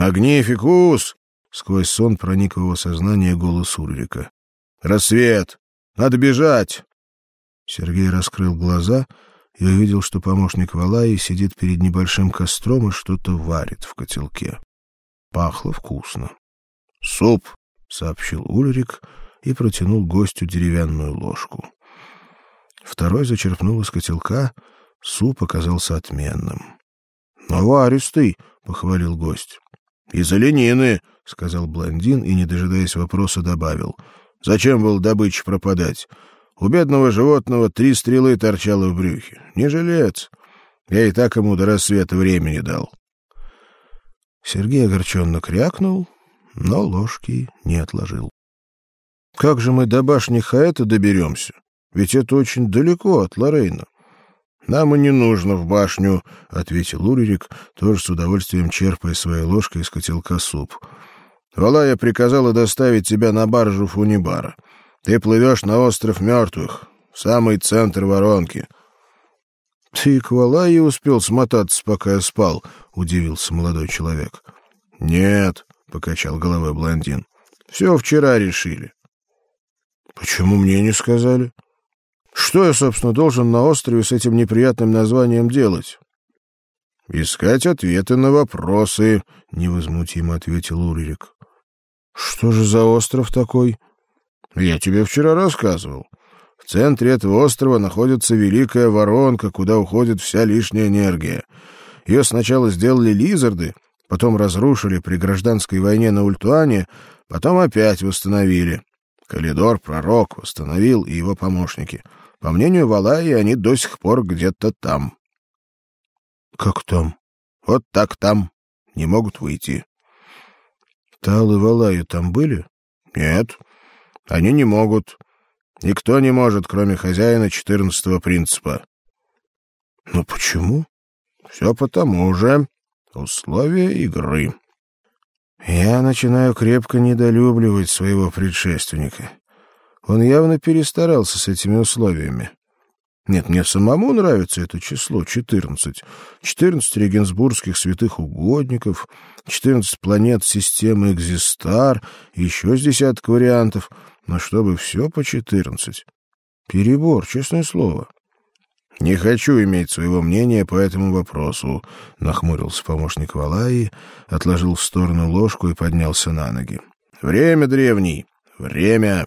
«Магнификус!» — сквозь сон проник в его сознание голос Уррика. «Рассвет! Надо бежать!» Сергей раскрыл глаза и увидел, что помощник Валаи сидит перед небольшим костром и что-то варит в котелке. Пахло вкусно. «Суп!» — сообщил Ульрик и протянул гостю деревянную ложку. Второй зачерпнул из котелка, суп оказался отменным. «Наваристый!» — похвалил гость. «Из оленины!» — сказал блондин и, не дожидаясь вопроса, добавил. «Зачем был добыче пропадать? У бедного животного три стрелы торчало в брюхе. Не жилец. Я и так ему до рассвета времени дал». Сергей огорченно крякнул, но ложки не отложил. «Как же мы до башни Хаэта доберемся? Ведь это очень далеко от Лорейна». Нам и не нужно в башню, ответил Уририк, тоже с удовольствием черпая своей ложкой из котелка суп. Валая приказала доставить тебя на баржу Фунибара. Ты плывешь на остров мертвых, в самый центр воронки. Ты к Валае успел смотаться, пока я спал, удивился молодой человек. Нет, покачал головой блондин. Все вчера решили. Почему мне не сказали? Что я, собственно, должен на острове с этим неприятным названием делать? Искать ответы на вопросы, невозмутимо ответил Уририк. Что же за остров такой? Я тебе вчера рассказывал. В центре этого острова находится великая воронка, куда уходит вся лишняя энергия. Ее сначала сделали лизарды, потом разрушили при гражданской войне на Ультуане, потом опять восстановили. Калидор, пророк, восстановил и его помощники — по мнению Валаи, они до сих пор где-то там. Как там? Вот так там. Не могут выйти. Тал и Валаи там были? Нет. Они не могут. Никто не может, кроме хозяина четырнадцатого принципа. Но почему? Все потому же. Условия игры. Я начинаю крепко недолюбливать своего предшественника. Он явно перестарался с этими условиями. Нет, мне самому нравится это число — четырнадцать. Четырнадцать регенсбургских святых угодников, четырнадцать планет системы Экзистар, еще с десяток вариантов, но чтобы все по четырнадцать. Перебор, честное слово. «Не хочу иметь своего мнения по этому вопросу», — нахмурился помощник Валаи, отложил в сторону ложку и поднялся на ноги. «Время, древний, время!»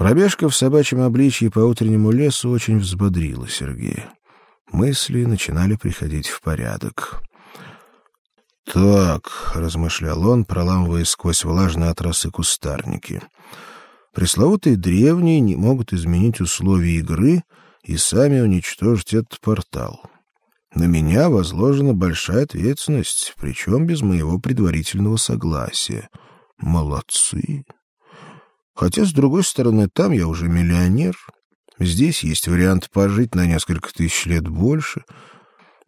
Пробежка в собачьем обличье по утреннему лесу очень взбодрила Сергея. Мысли начинали приходить в порядок. «Так», — размышлял он, проламывая сквозь влажные от росы кустарники, — «пресловутые древние не могут изменить условия игры и сами уничтожить этот портал. На меня возложена большая ответственность, причем без моего предварительного согласия. Молодцы!» Хотя, с другой стороны, там я уже миллионер. Здесь есть вариант пожить на несколько тысяч лет больше.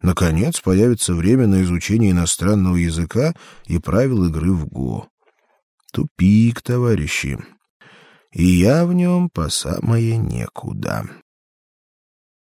Наконец, появится время на изучение иностранного языка и правил игры в ГО. Тупик, товарищи. И я в нем по самое некуда.